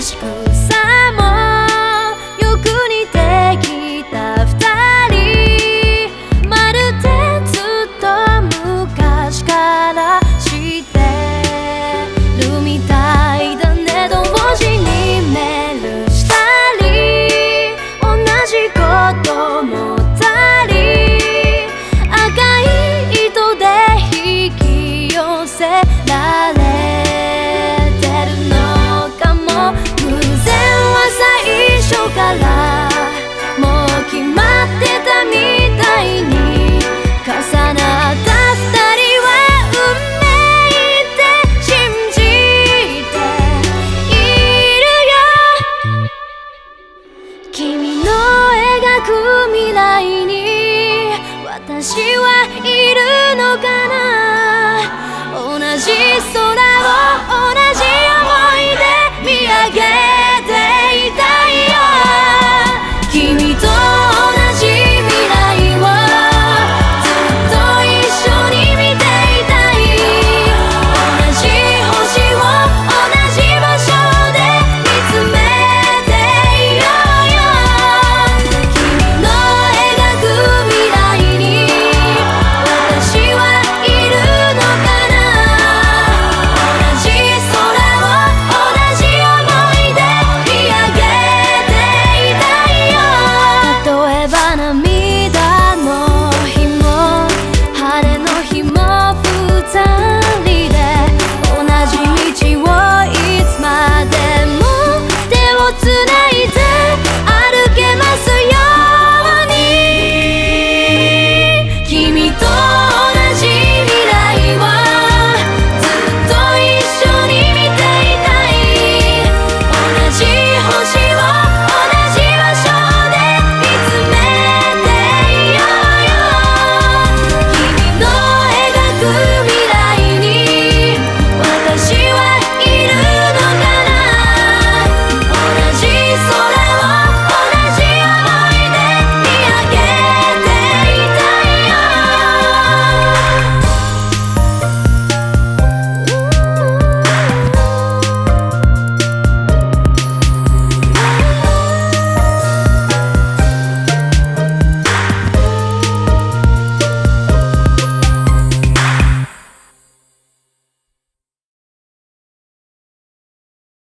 しく